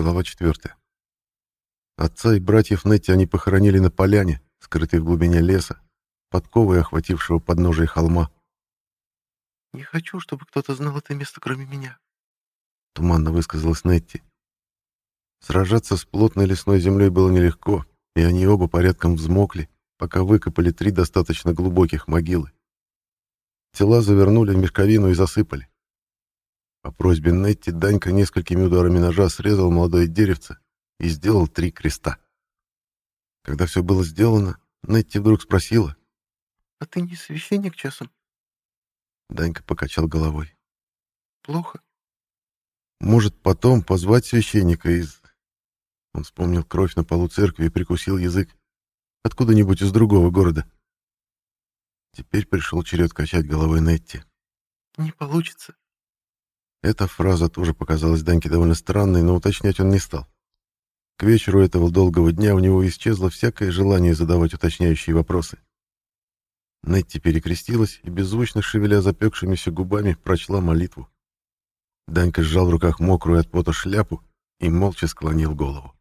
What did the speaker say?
Глава четвертая. Отца и братьев Нетти они похоронили на поляне, скрытой в глубине леса, подковой охватившего подножие холма. «Не хочу, чтобы кто-то знал это место, кроме меня», — туманно высказалась Нетти. Сражаться с плотной лесной землей было нелегко, и они оба порядком взмокли, пока выкопали три достаточно глубоких могилы. Тела завернули в мешковину и засыпали. По просьбе Нетти Данька несколькими ударами ножа срезал молодое деревце и сделал три креста. Когда все было сделано, Нетти вдруг спросила. «А ты не священник часом?» Данька покачал головой. «Плохо?» «Может, потом позвать священника из...» Он вспомнил кровь на полу церкви и прикусил язык. «Откуда-нибудь из другого города». Теперь пришел черед качать головой Нетти. «Не получится. Эта фраза тоже показалась Даньке довольно странной, но уточнять он не стал. К вечеру этого долгого дня у него исчезло всякое желание задавать уточняющие вопросы. Нетти перекрестилась и, беззвучно шевеля запекшимися губами, прочла молитву. Данька сжал в руках мокрую от пота шляпу и молча склонил голову.